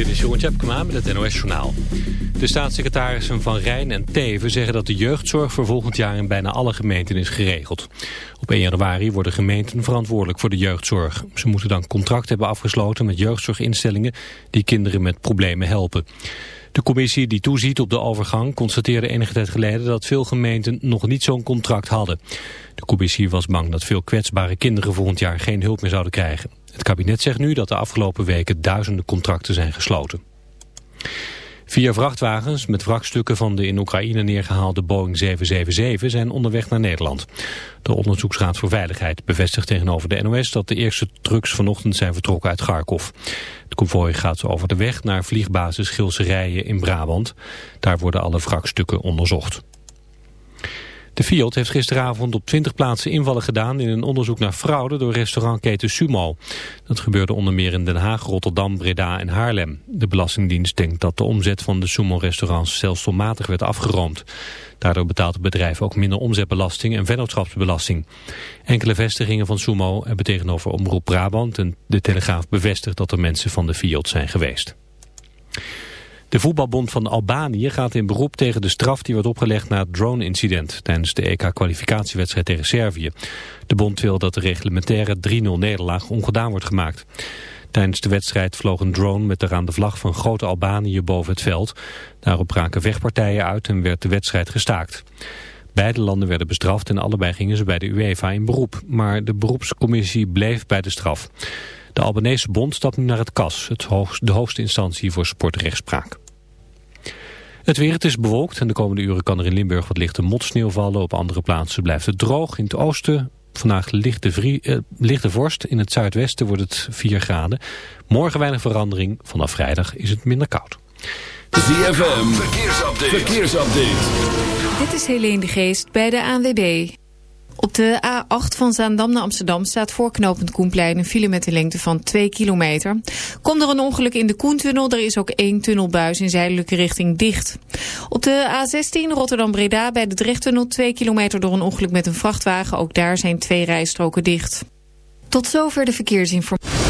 Dit is Jeroen Tjepkema met het NOS Journaal. De staatssecretarissen Van Rijn en Teven zeggen dat de jeugdzorg voor volgend jaar in bijna alle gemeenten is geregeld. Op 1 januari worden gemeenten verantwoordelijk voor de jeugdzorg. Ze moeten dan contract hebben afgesloten met jeugdzorginstellingen die kinderen met problemen helpen. De commissie die toeziet op de overgang constateerde enige tijd geleden dat veel gemeenten nog niet zo'n contract hadden. De commissie was bang dat veel kwetsbare kinderen volgend jaar geen hulp meer zouden krijgen. Het kabinet zegt nu dat de afgelopen weken duizenden contracten zijn gesloten. Vier vrachtwagens met wrakstukken van de in Oekraïne neergehaalde Boeing 777 zijn onderweg naar Nederland. De Onderzoeksraad voor Veiligheid bevestigt tegenover de NOS dat de eerste trucks vanochtend zijn vertrokken uit Kharkov. Het konvooi gaat over de weg naar vliegbasis Gilserijen in Brabant. Daar worden alle wrakstukken onderzocht. De Fiat heeft gisteravond op 20 plaatsen invallen gedaan in een onderzoek naar fraude door restaurantketen Sumo. Dat gebeurde onder meer in Den Haag, Rotterdam, Breda en Haarlem. De Belastingdienst denkt dat de omzet van de Sumo-restaurants stelselmatig werd afgeroomd. Daardoor betaalt het bedrijf ook minder omzetbelasting en vennootschapsbelasting. Enkele vestigingen van Sumo hebben tegenover Omroep Brabant en de Telegraaf bevestigd dat er mensen van de Fiat zijn geweest. De voetbalbond van Albanië gaat in beroep tegen de straf die werd opgelegd na het drone-incident tijdens de EK-kwalificatiewedstrijd tegen Servië. De bond wil dat de reglementaire 3-0 nederlaag ongedaan wordt gemaakt. Tijdens de wedstrijd vloog een drone met eraan de vlag van Grote Albanië boven het veld. Daarop braken vechtpartijen uit en werd de wedstrijd gestaakt. Beide landen werden bestraft en allebei gingen ze bij de UEFA in beroep. Maar de beroepscommissie bleef bij de straf. De Albanese bond stapt nu naar het KAS, het hoogst, de hoogste instantie voor sportrechtspraak. Het weer, het is bewolkt en de komende uren kan er in Limburg wat lichte motsneeuw vallen. Op andere plaatsen blijft het droog. In het oosten vandaag lichte, vrie, eh, lichte vorst. In het zuidwesten wordt het 4 graden. Morgen weinig verandering. Vanaf vrijdag is het minder koud. ZFM, verkeersupdate. verkeersupdate. Dit is Helene de Geest bij de ANWB. Op de A8 van Zaandam naar Amsterdam staat voorknopend Koenplein een file met een lengte van 2 kilometer. Komt er een ongeluk in de Koentunnel, er is ook één tunnelbuis in zuidelijke richting dicht. Op de A16 Rotterdam-Breda bij de Drechttunnel 2 kilometer door een ongeluk met een vrachtwagen. Ook daar zijn twee rijstroken dicht. Tot zover de verkeersinformatie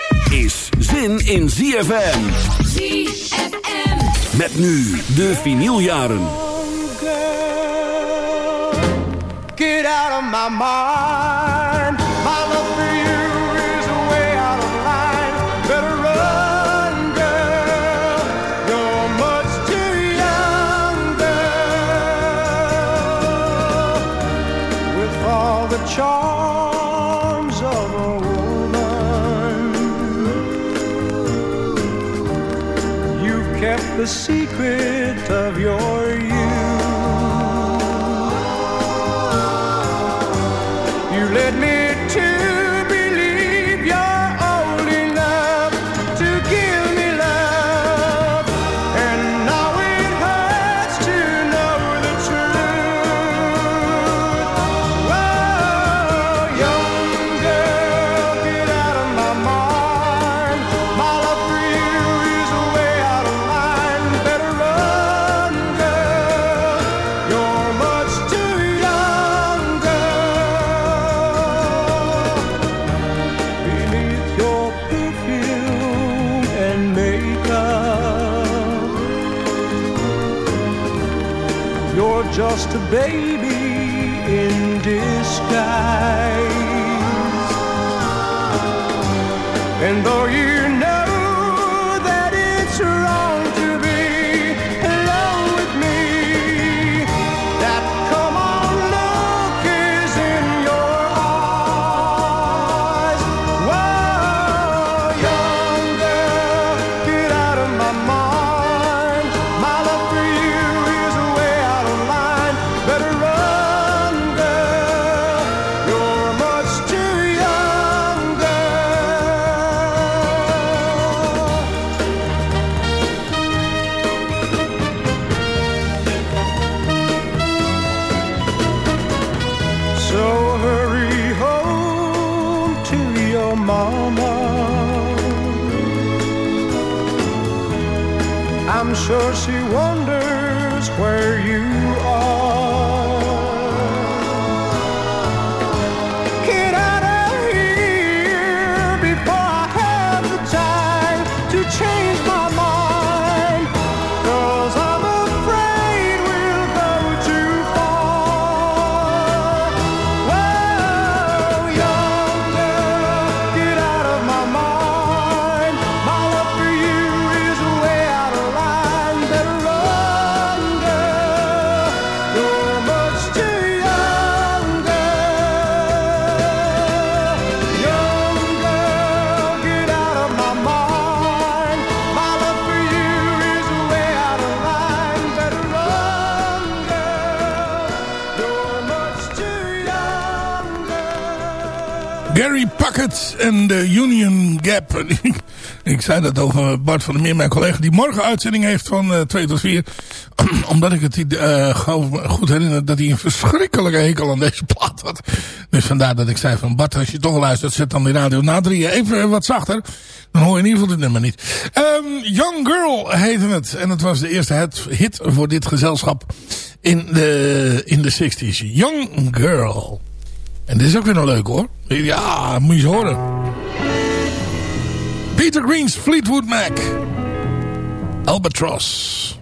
Is zin in ZFM. ZFM. Met nu de vinyljaren. Get out of my mind. The secret just a baby in disguise. And though you Puckett en de Union Gap. ik zei dat over Bart van der Meer, mijn collega, die morgen uitzending heeft van eh 2 tot 4. Omdat ik het gewoon goed herinner dat hij een verschrikkelijke hekel aan deze plaat had. Dus vandaar dat ik zei van Bart, als je toch luistert, zet dan die radio na drieën even wat zachter. Dan hoor je in ieder geval dit nummer niet. Ehm, Young Girl heette het. En het was de eerste hit voor dit gezelschap in de, in de 60s. Young Girl. En dit is ook weer een leuk hoor. Ja, moet je eens horen. Peter Green's Fleetwood Mac. Albatross.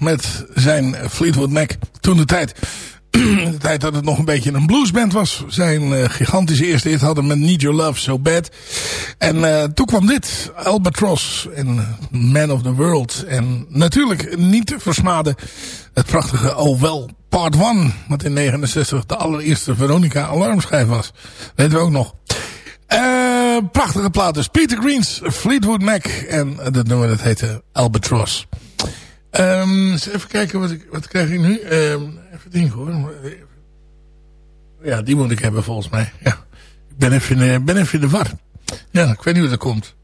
Met zijn Fleetwood Mac toen de tijd. de tijd dat het nog een beetje een bluesband was. Zijn uh, gigantische eerste hit hadden met Need Your Love So Bad. En uh, toen kwam dit. Albatross en Man of the World. En natuurlijk niet te versmaden het prachtige Oh Well Part 1. Wat in 69 de allereerste Veronica alarmschijf was. Weten we ook nog. Prachtige plaat. Peter Green's Fleetwood Mac. En dat nummer dat heette Albatross. Um, even kijken wat ik, wat krijg ik nu. Um, even ding hoor. Ja, die moet ik hebben volgens mij. Ja. Ik ben even, in, in de war. Ja, ik weet niet hoe dat komt.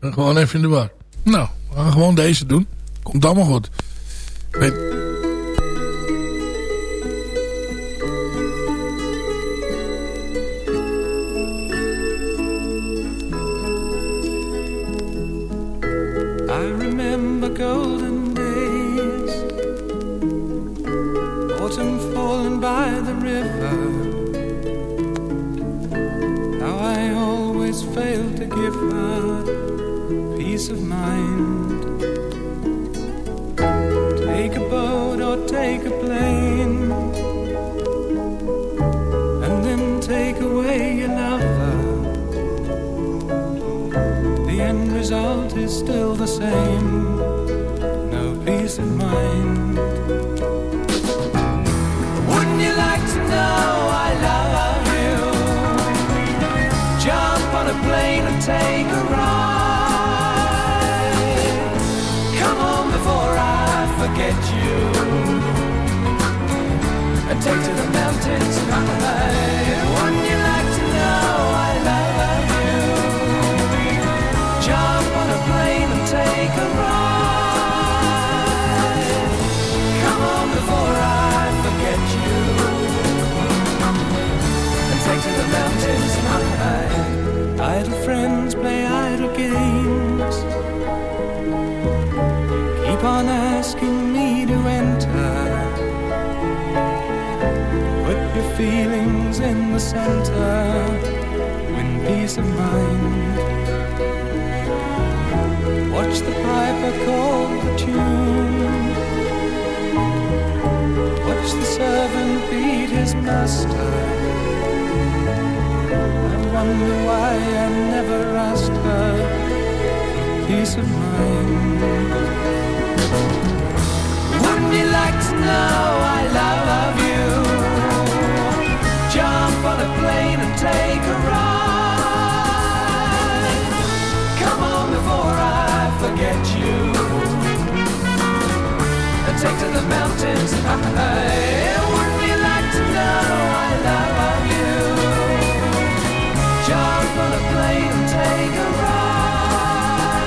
Ben gewoon even in de war. Nou, we gaan gewoon deze doen. Komt allemaal goed. Ik weet... center. Peace of mind. Watch the piper call the tune. Watch the servant beat his master. I wonder why I never asked her peace of mind. Wouldn't you like to know I love take a ride. Come on before I forget you. And take to the mountains high. Wouldn't you like to know I love you? Jump on a plane and take a ride.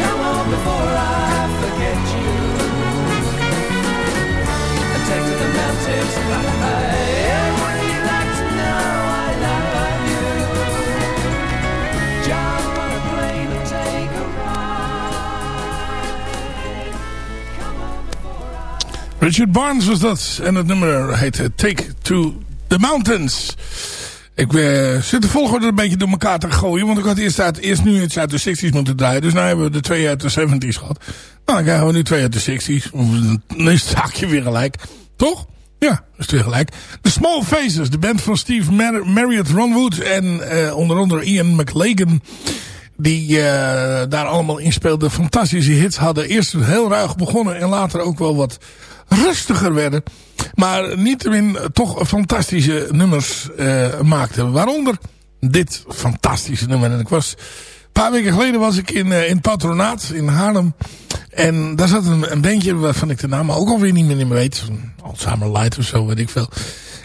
Come on before I forget you. And take to the mountains high. Richard Barnes was dat. En het nummer heet Take to the Mountains. Ik uh, zit de volgorde een beetje door elkaar te gooien. Want ik had eerst, eerst nu iets uit de 60s moeten draaien. Dus nu hebben we de twee uit de 70s gehad. Nou, dan krijgen we nu twee uit de 60s. Dan is het zaakje weer gelijk. Toch? Ja, is weer gelijk. The Small Faces, de band van Steve Mar Marriott Ronwood. En uh, onder andere Ian McLagan. Die daar allemaal in speelden. Fantastische hits hadden. Eerst heel ruig begonnen. En later ook wel wat rustiger werden. Maar niettemin toch fantastische nummers uh, maakten. Waaronder dit fantastische nummer. En ik was... Een paar weken geleden was ik in, uh, in Patronaat in Haarlem. En daar zat een, een bandje waarvan ik de naam ook alweer niet meer weet. Alzheimer Light of zo, weet ik veel.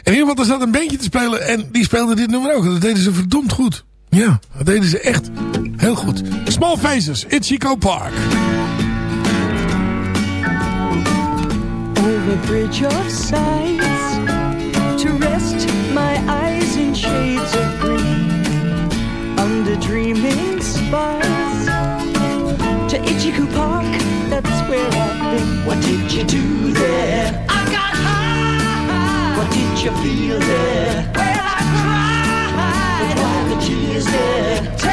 In ieder geval, daar zat een bandje te spelen. En die speelde dit nummer ook. Dat deden ze verdomd goed. Ja, dat deden ze echt heel goed. Small Faces, Ichigo Park. Over bridge of sights to rest my eyes in shades of green under dreaming spires. To Ichiku Park that's where I've been. What did you do there? I got high. What did you feel there? Well I cried. But why the tears there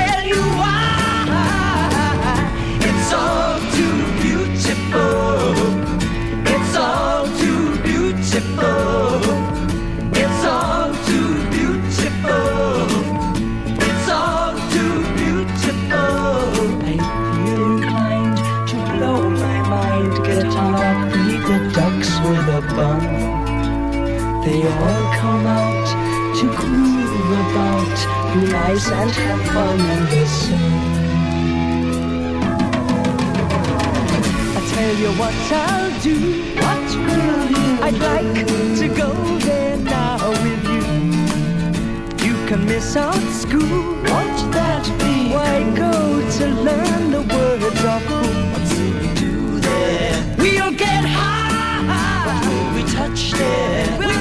They all come out to groove about, be nice and have fun the sun. I tell you what I'll do. What will you? I'd like to go there now with you. You can miss out school. Won't that be? Why go to learn the words of? touched it.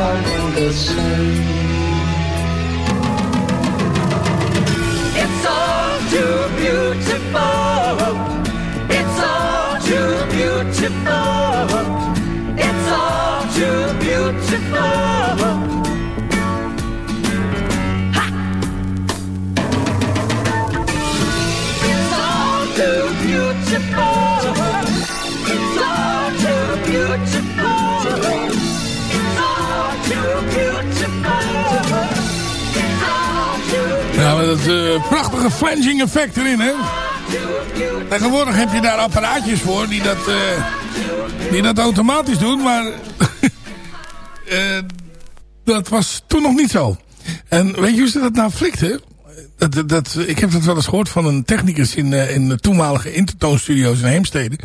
In the sun. It's all too beautiful. It's all too beautiful. It's all too beautiful. Eh, prachtige flanging effect erin, hè. Tegenwoordig heb je daar apparaatjes voor die dat, eh, die dat automatisch doen, maar eh, dat was toen nog niet zo. En weet je hoe ze dat nou flikten? Dat, dat, ik heb dat wel eens gehoord van een technicus in, in de toenmalige Intertone Studios in Heemstede.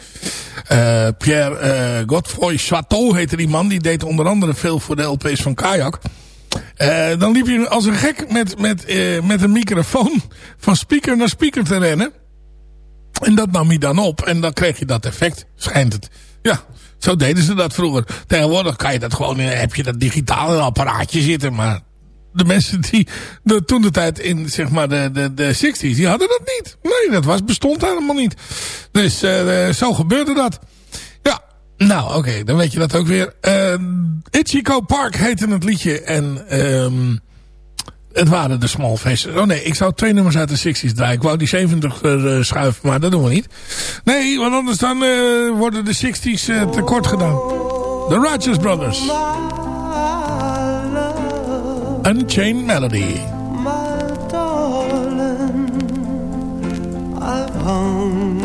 Pierre Godefroy Chateau heette die man. Die deed onder andere veel voor de LP's van Kayak. Eh, dan liep je als een gek met, met, eh, met een microfoon van speaker naar speaker te rennen. En dat nam hij dan op. En dan kreeg je dat effect, schijnt het. Ja, zo deden ze dat vroeger. Tegenwoordig kan je dat gewoon, heb je dat digitale apparaatje zitten. Maar de mensen die de, toen de tijd in zeg maar de, de, de 60s, die hadden dat niet. Nee, dat was, bestond helemaal niet. Dus eh, zo gebeurde dat. Nou oké, dan weet je dat ook weer. Ichiko Park heette het liedje. En ehm het waren de Small Faces. Oh nee, ik zou twee nummers uit de 60s draaien. Ik wou die 70 er eh, schuiven, maar dat doen we niet. Nee, want anders dan eh, worden de 60s eh, tekort gedaan. The Righteous Brothers. Unchained Melody. my darling. I've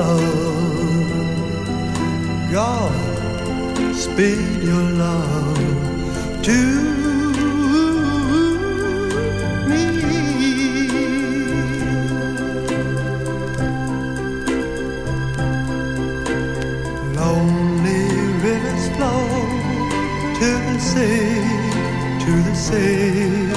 love. God, speed your love to to the sea, to the sea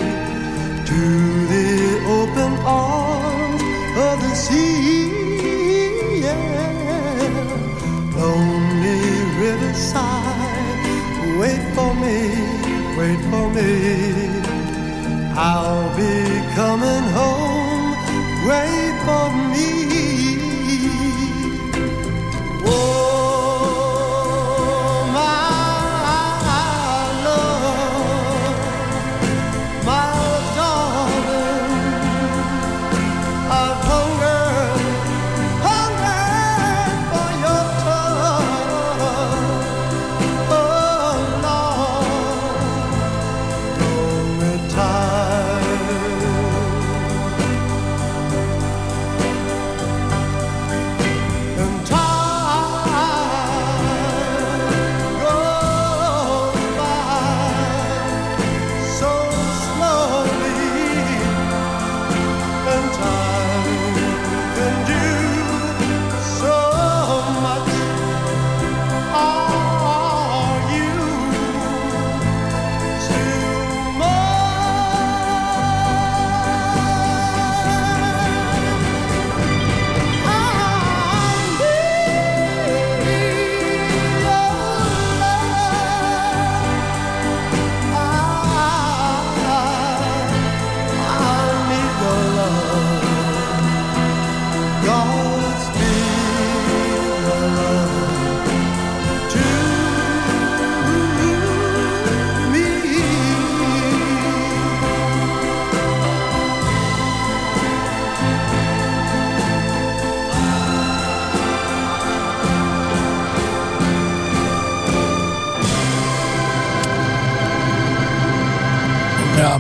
How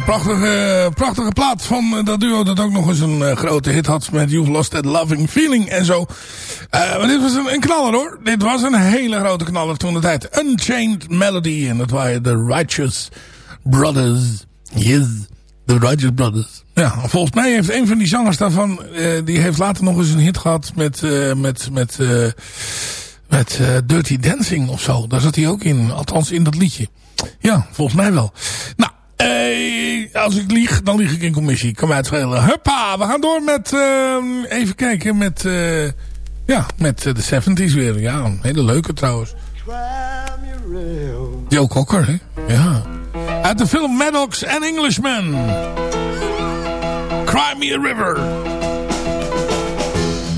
prachtige, prachtige plaat van eh, dat duo dat ook nog eens een eh, grote hit had met You've Lost That Loving Feeling en zo. Eh, maar dit was een, knaller hoor. Dit was een hele grote knaller toen de tijd. Unchained Melody en dat waren de Righteous Brothers. Yes, the Righteous Brothers. Ja, volgens mij heeft een van die zangers daarvan, die heeft later nog eens een hit gehad met, met, met, met Dirty Dancing of zo. Daar zat hij ook in, althans in dat liedje. Ja, volgens mij wel. Nou, als ik lieg, dan lieg ik in commissie. Kan mij. Huppa, we gaan door met, eh, even kijken, met, eh, ja, met eh, de 70s weer. Ja, een hele leuke trouwens. Joe Cocker, hè? Ja. Uit de film Maddox and Englishman. Cry Me a River.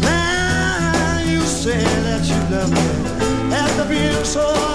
Now you say that you love me after being so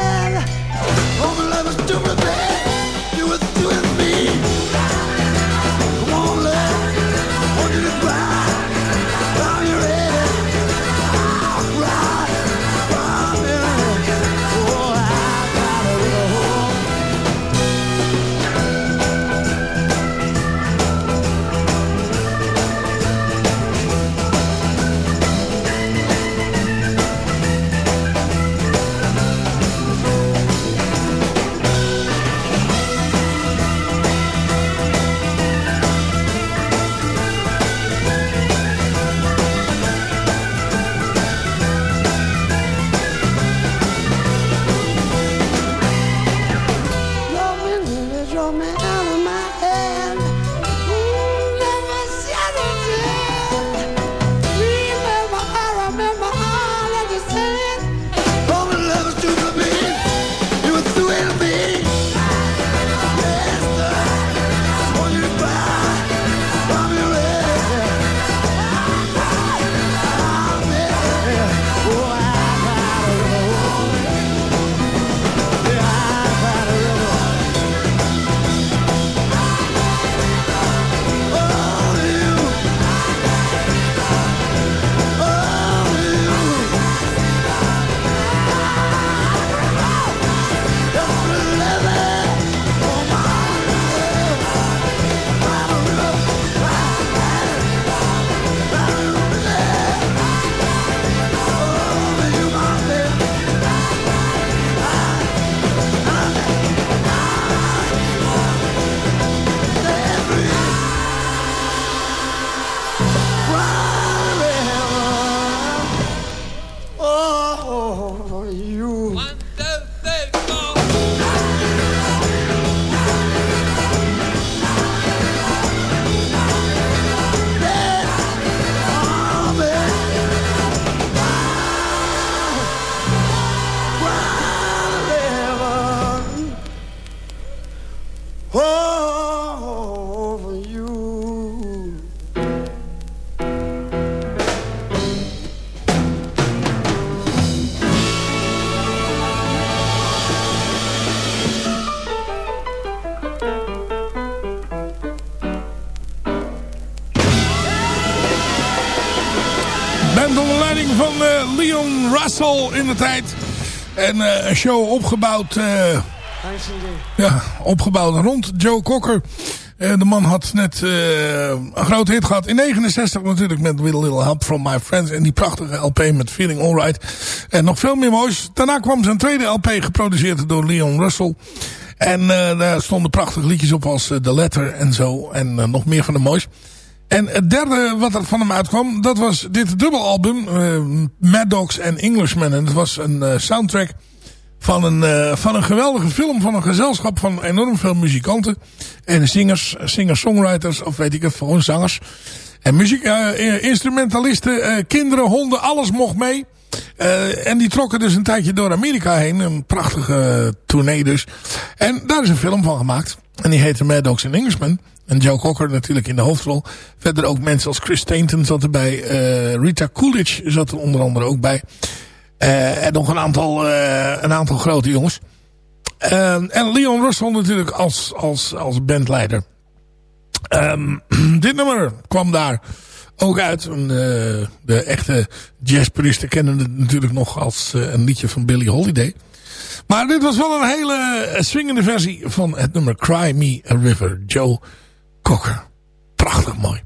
"Oh, my love is stupid, babe. Tijd. En eh, een show opgebouwd, eh, ja, opgebouwd rond Joe Cocker. Eh, de man had net een grote hit gehad. In 69 natuurlijk met With a Little Help From My Friends. En die prachtige LP met Feeling Alright. En nog veel meer moois. Daarna kwam zijn tweede LP geproduceerd door Leon Russell. En daar stonden prachtige liedjes op als The Letter en zo. En nog meer van de moois. En het derde wat er van hem uitkwam, dat was dit dubbelalbum. eh Mad Dogs and Englishmen. En dat was een eh, soundtrack van een, eh, van een geweldige film van een gezelschap van enorm veel muzikanten. En zingers, singer-songwriters of weet ik het, gewoon zangers. En muziek, instrumentalisten, kinderen, honden, alles mocht mee. En die trokken dus een tijdje door Amerika heen. Een prachtige tournee dus. En daar is een film van gemaakt. En die heette Mad Dogs and Englishmen. En Joe Cocker natuurlijk in de hoofdrol. Verder ook mensen als Chris Tainton zat erbij. eh, Rita Coolidge zat er onder andere ook bij. Eh, en nog een aantal, eh, een aantal grote jongens. En Leon Russell natuurlijk als, als, als bandleider. Ehm, dit nummer kwam daar ook uit. De echte jazzpuristen kennen het natuurlijk nog als een liedje van Billie Holiday. Maar dit was wel een hele swingende versie van het nummer Cry Me a River. Joe Cocker. Prachtig mooi.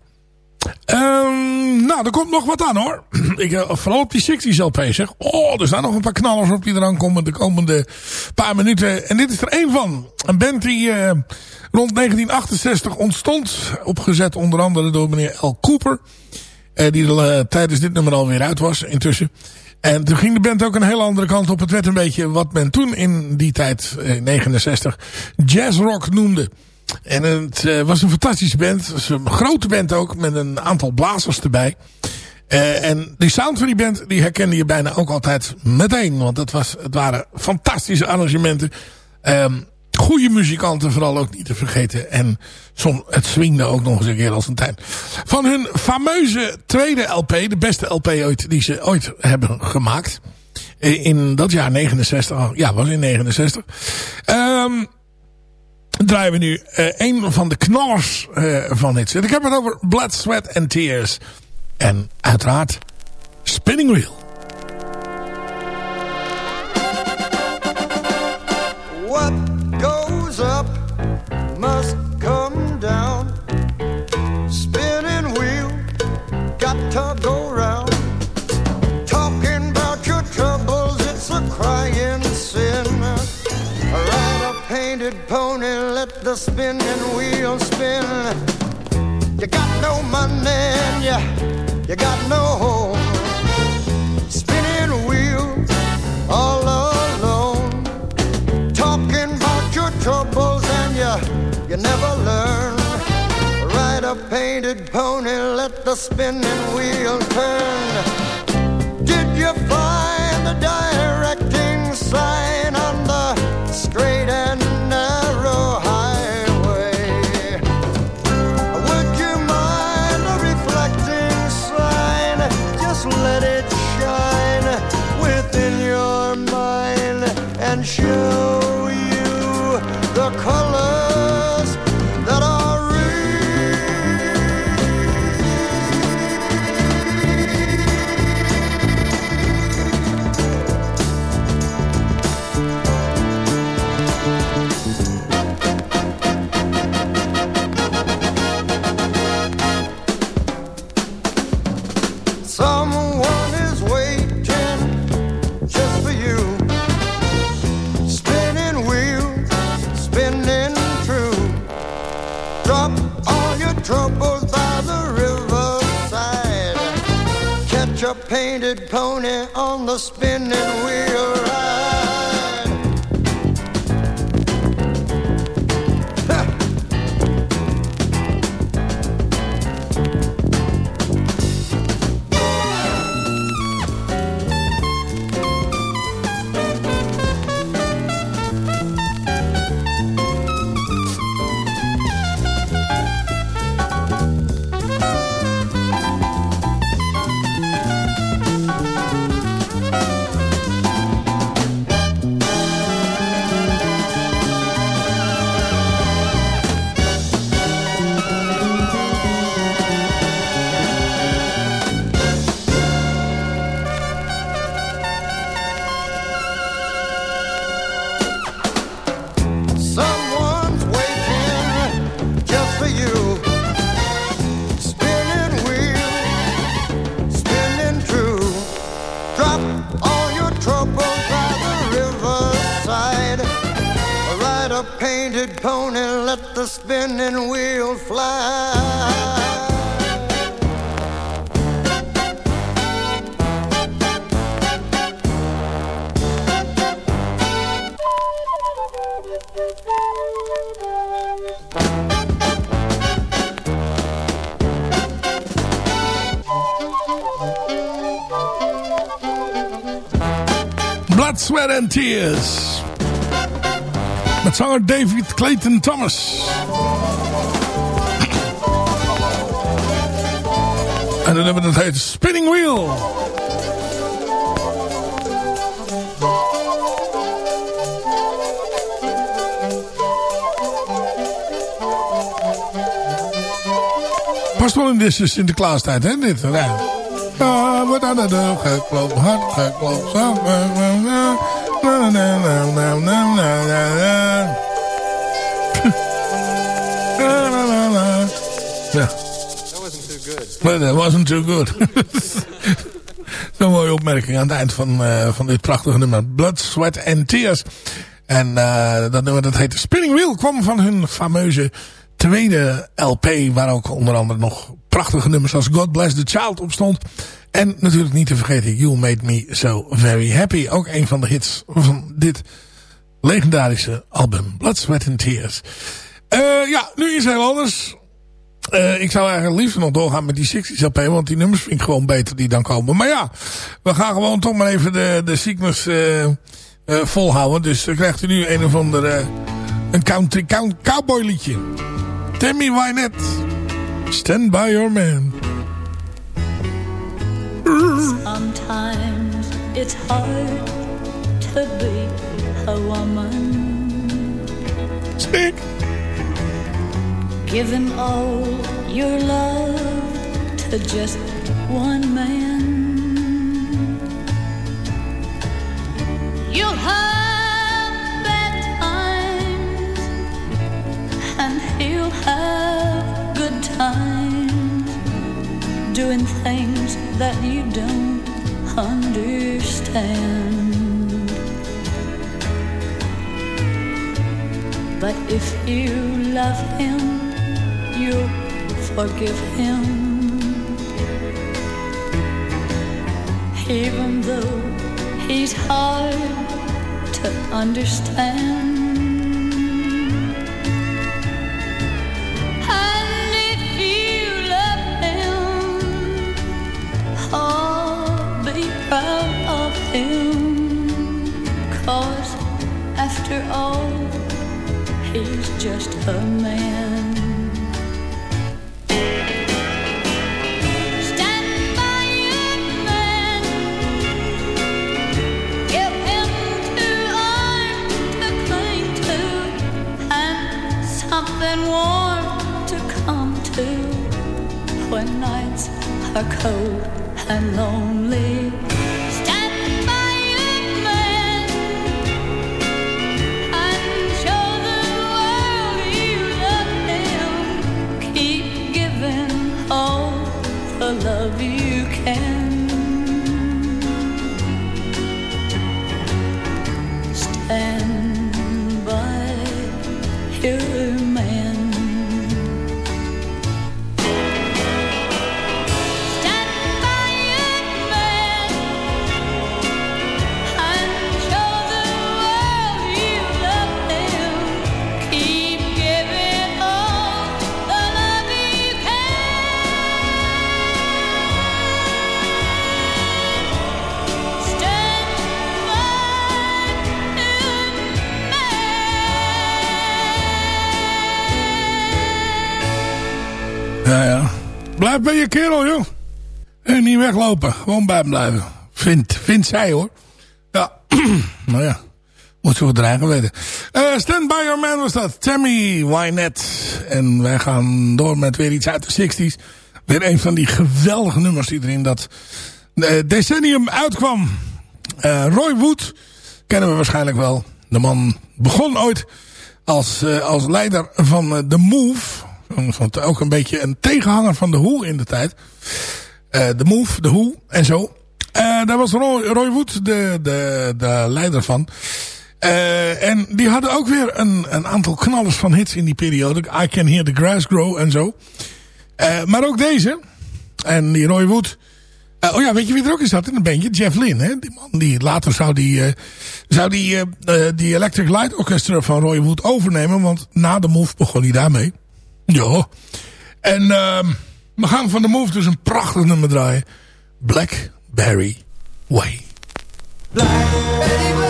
Ehm, nou, er komt nog wat aan hoor. Ik, eh, vooral op die 60s LP zeg. Oh, er staan nog een paar knallers op die eraan komen de komende paar minuten. En dit is er één van. Een band die eh, rond 1968 ontstond. Opgezet onder andere door meneer Al Cooper. eh, die eh, tijdens dit nummer alweer uit was intussen. En toen ging de band ook een hele andere kant op. Het werd een beetje wat men toen in die tijd, eh, 69, jazzrock noemde. En het eh, was een fantastische band. Het was een grote band ook, met een aantal blazers erbij. Eh, en die sound van die band, die herkende je bijna ook altijd meteen. Want het, was, het waren fantastische arrangementen. Ehm goede muzikanten vooral ook niet te vergeten. En som, het swingde ook nog eens een keer als een tuin. Van hun fameuze tweede LP, de beste LP ooit, die ze ooit hebben gemaakt. In dat jaar 69, oh, ja was in 69. Ehm draaien we nu eh, een van de knallers eh, van dit. Ik heb het over Blood, Sweat and Tears. En uiteraard Spinning Wheel. Pony, let the spinning wheel spin. You got no money and you, you got no home. Spinning wheel, all alone talking about your troubles and you you never learn. Ride a painted pony, let the spinning wheel turn. Did you find the directing sign on the straight and show spinning David Clayton Thomas. En dan hebben Spinning Wheel. Past wel in de Sinterklaastijd, hè, dit? De deur Maar dat wasn't too good. Zo'n mooie opmerking aan het eind van, eh, van dit prachtige nummer. Blood, Sweat and Tears. En eh, dat nummer dat heet Spinning Wheel kwam van hun fameuze tweede LP. Waar ook onder andere nog prachtige nummers als God Bless the Child op stond. En natuurlijk niet te vergeten You Made Me So Very Happy. Ook een van de hits van dit legendarische album. Blood, Sweat and Tears. Eh, ja, nu is heel anders. Uh, ik zou eigenlijk liefst nog doorgaan met die 60s LP. Want die nummers vind ik gewoon beter die dan komen. Maar ja, we gaan gewoon toch maar even de, de uh, uh, volhouden. Dus dan krijgt u nu een of ander een country count, cowboy liedje. Tammy Wynette. Stand by your man. Sometimes it's hard to be a woman. Speak. Giving all your love to just one man. You'll have bad times, and he'll have good times, doing things that you don't understand. But if you love him, you'll forgive him. Even though he's hard to understand. And if you love him, oh, be proud of him. Cause after all, he's just a man. Warm to come to when nights are cold and lonely. Kerel, joh. En niet weglopen. Gewoon bij hem blijven. Vindt, vindt zij, hoor. Ja. nou ja. Moet zo dreigen weten. Eh Stand By Your Man was dat. Tammy Wynette. En wij gaan door met weer iets uit de 60s. Weer een van die geweldige nummers die er in dat eh, decennium uitkwam. Eh, Roy Wood kennen we waarschijnlijk wel. De man begon ooit als, als leider van The Move. Ook een beetje een tegenhanger van The Who in de tijd. Eh The Move, The Who en zo. Eh daar was Roy, Wood de, de, de leider van. Eh, en die hadden ook weer een, een aantal knallers van hits in die periode. I Can Hear the Grass Grow en zo. Maar ook deze. En die Roy Wood oh ja, weet je wie er ook in zat in een bandje? Jeff Lynne, hè? Die man die later zou die, zou die, die Electric Light Orchestra van Roy Wood overnemen. Want na de Move begon hij daarmee. Ja. En ehm, we gaan van de Move dus een prachtig nummer draaien. Blackberry Way. What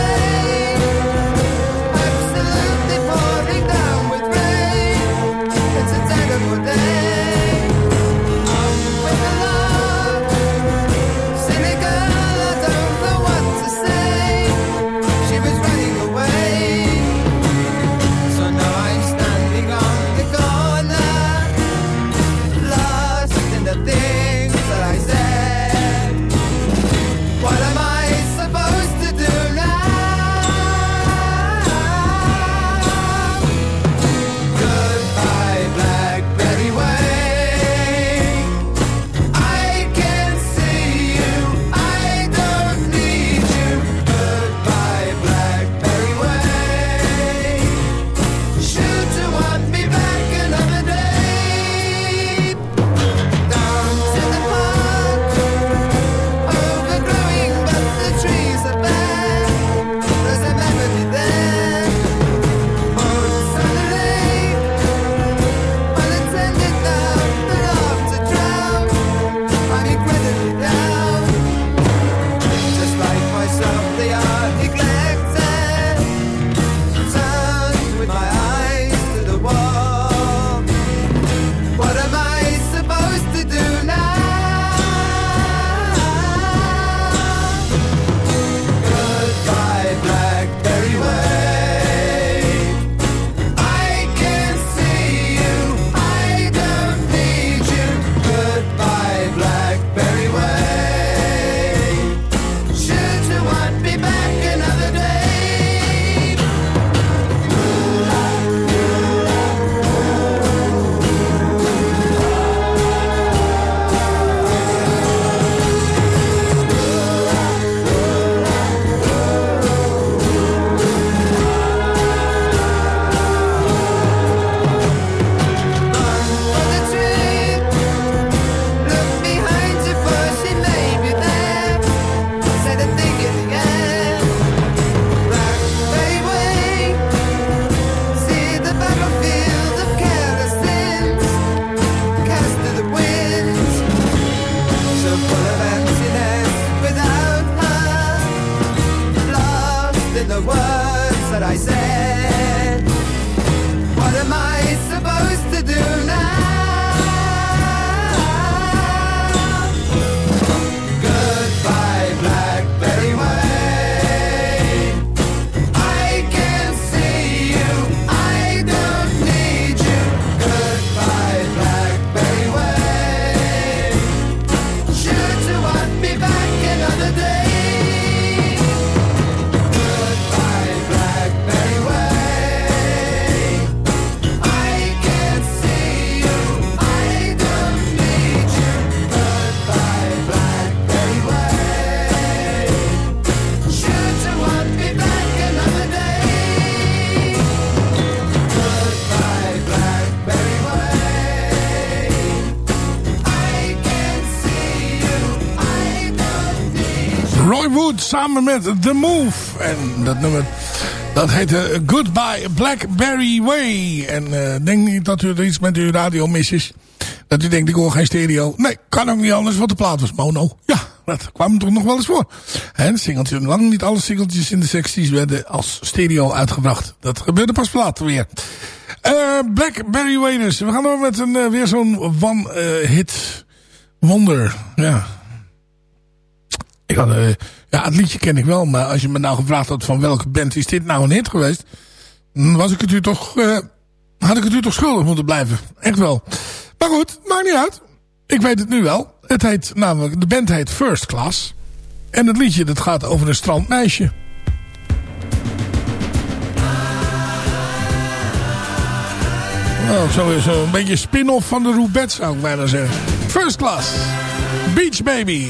Samen met The Move. En dat nummer, dat heette Goodbye Blackberry Way. En eh, denk niet dat u er iets met uw radio mis is. Dat u denkt, ik hoor geen stereo. Nee, kan ook niet anders, want de plaat was mono. Ja, dat kwam toch nog wel eens voor. En singeltjes, lang niet alle singeltjes in de 60s werden als stereo uitgebracht. Dat gebeurde pas later weer. Eh, Blackberry Way dus. We gaan door met een, eh, weer zo'n one-hit wonder. Ja, ik eh, ja, het liedje ken ik wel, maar als je me nou gevraagd had van welke band is dit nou een hit geweest, dan was ik het u toch, eh, had ik het u toch schuldig moeten blijven. Echt wel. Maar goed, maakt niet uit. Ik weet het nu wel. Het heet namelijk, de band heet First Class. En het liedje dat gaat over een strandmeisje. Nou, zo is een beetje spin-off van de Roubaix zou ik bijna zeggen. First Class. Beach Baby.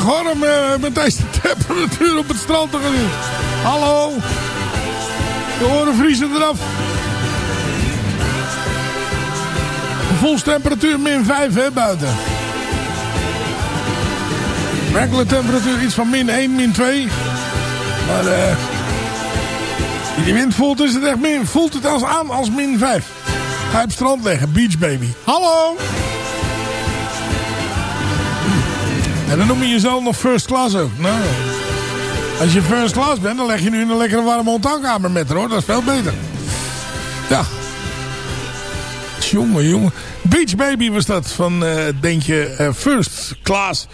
Hoor, om eh, met deze temperatuur op het strand te doen. Hallo? De oren vriezen eraf. Volstemperatuur min 5 hè, buiten. Werkelijke temperatuur iets van min 1, min 2. Maar eh die wind voelt, is het echt min, voelt het als aan als min 5. Ga je op strand leggen, beach baby. Hallo? En dan noem je jezelf nog first class ook. Nou, als je first class bent, dan leg je nu in een lekkere warme hotelkamer met haar hoor. Dat is veel beter. Ja. Jongen, jongen. Beach Baby was dat van eh, het bandje eh, First Class.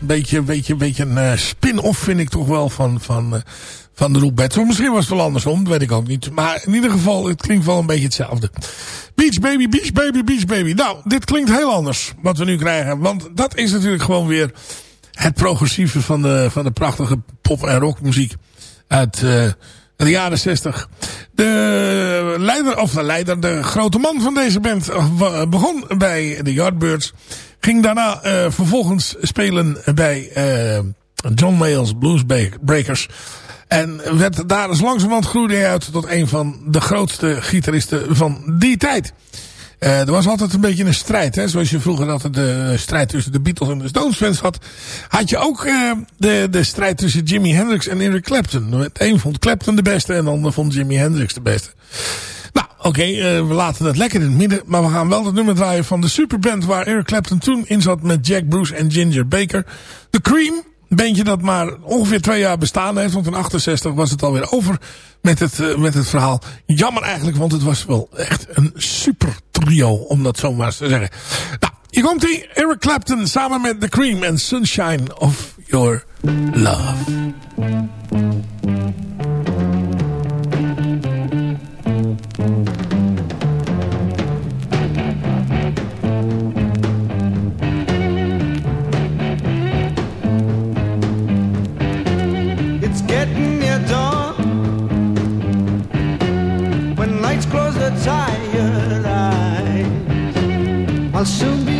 Beetje, beetje, beetje een eh, spin-off vind ik toch wel van, van, eh, van de Roep Of misschien was het wel andersom, dat weet ik ook niet. Maar in ieder geval, het klinkt wel een beetje hetzelfde. Beach Baby, Beach Baby, Beach Baby. Nou, dit klinkt heel anders wat we nu krijgen. Want dat is natuurlijk gewoon weer het progressieve van de, van de prachtige pop- en rockmuziek uit uh, de jaren 60. De leider, of de leider, de grote man van deze band begon bij de Yardbirds. Ging daarna uh, vervolgens spelen bij John Mayall's Bluesbreakers. En werd daar dus langzamerhand groeide uit tot een van de grootste gitaristen van die tijd. Uh, er was altijd een beetje een strijd. Hè? Zoals je vroeger altijd de strijd tussen de Beatles en de Stones fans had. Had je ook de, de strijd tussen Jimi Hendrix en Eric Clapton. De een vond Clapton de beste en de ander vond Jimi Hendrix de beste. Oké, uh, we laten het lekker in het midden. Maar we gaan wel het nummer draaien van de superband waar Eric Clapton toen in zat met Jack Bruce en Ginger Baker. The Cream. Een bandje dat maar ongeveer twee jaar bestaan heeft. Want in 68 was het alweer over met het, eh, met het verhaal. Jammer eigenlijk, want het was wel echt een super trio. Om dat zo maar te zeggen. Nou, hier komt hij. Eric Clapton samen met The Cream en Sunshine of Your Love. Tired eyes. I'll soon be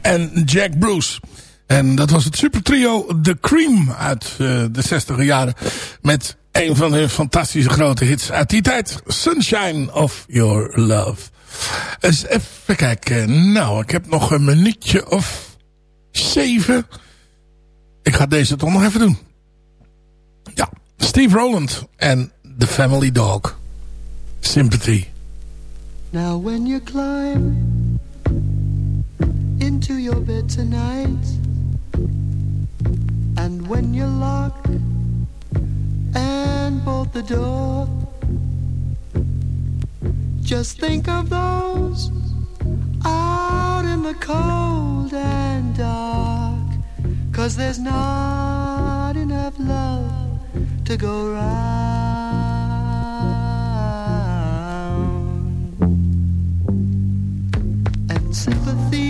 En Jack Bruce. En dat was het supertrio The Cream uit eh, de 60 jaren. Met een van hun fantastische grote hits uit die tijd. Sunshine of Your Love. Even kijken. Nou, ik heb nog een minuutje of zeven. Ik ga deze toch nog even doen. Ja, Steve Rowland en The Family Dog. Sympathy. Now when you climb into your bed tonight And when you lock and bolt the door. Just think of those out in the cold and dark. Cause there's not enough love to go round. And sympathy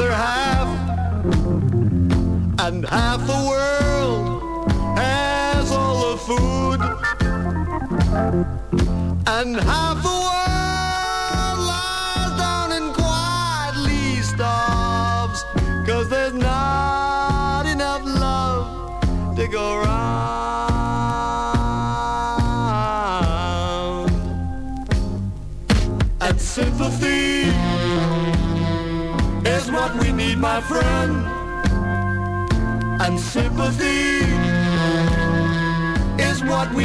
Other half, and half the world has all the food, and half the world And sympathy is what we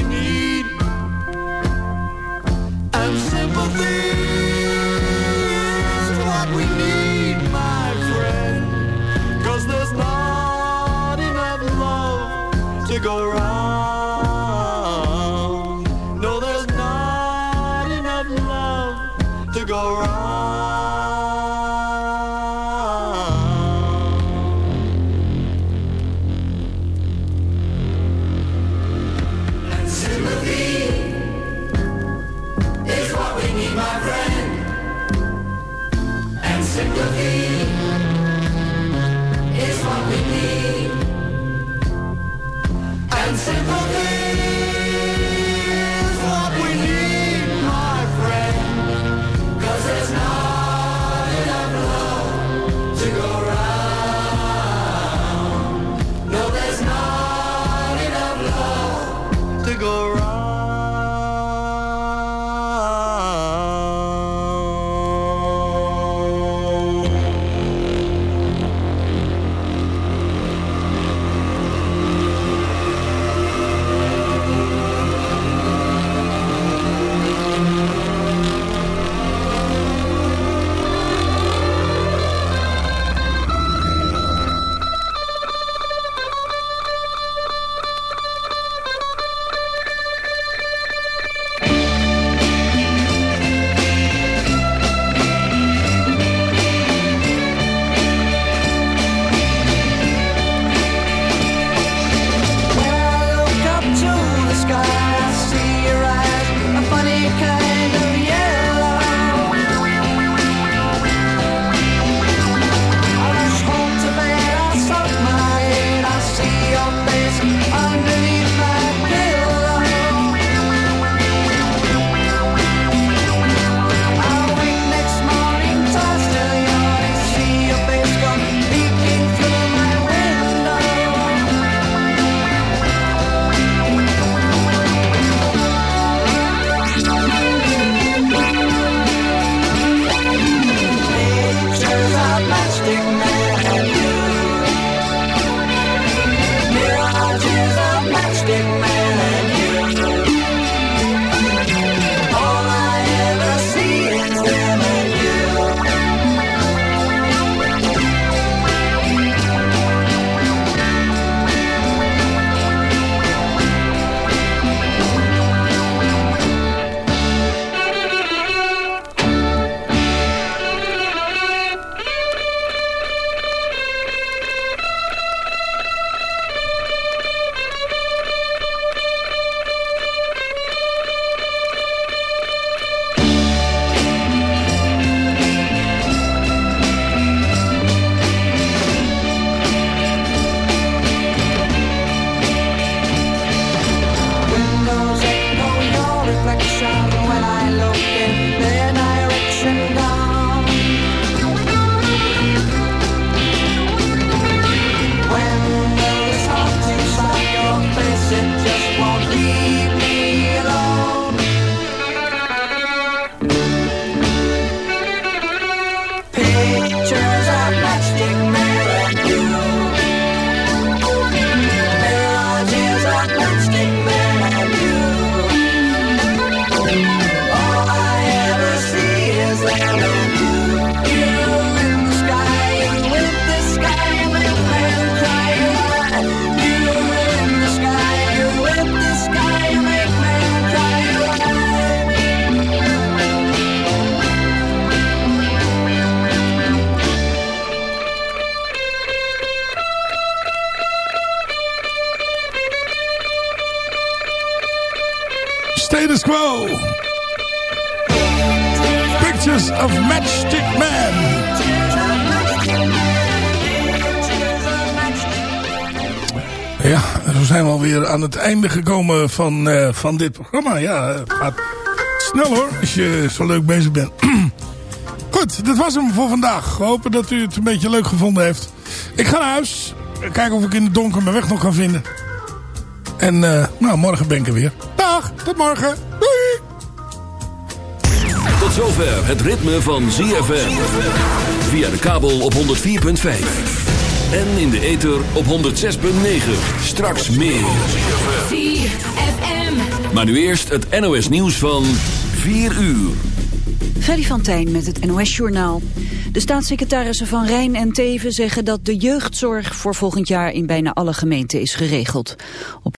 het einde gekomen van, uh, van dit programma. Ja, het gaat snel hoor, als je zo leuk bezig bent. Goed, dit was hem voor vandaag. Hopen dat u het een beetje leuk gevonden heeft. Ik ga naar huis. Kijken of ik in het donker mijn weg nog kan vinden. En uh, nou, morgen ben ik er weer. Dag, tot morgen. Doei! Tot zover het ritme van ZFM. Via de kabel op 104.5. En in de ether op 106.9. Straks meer. Maar nu eerst het NOS nieuws van 4 uur. Freddy van Tijn met het NOS-journaal. De staatssecretarissen van Rijn en Teven zeggen dat de jeugdzorg voor volgend jaar in bijna alle gemeenten is geregeld.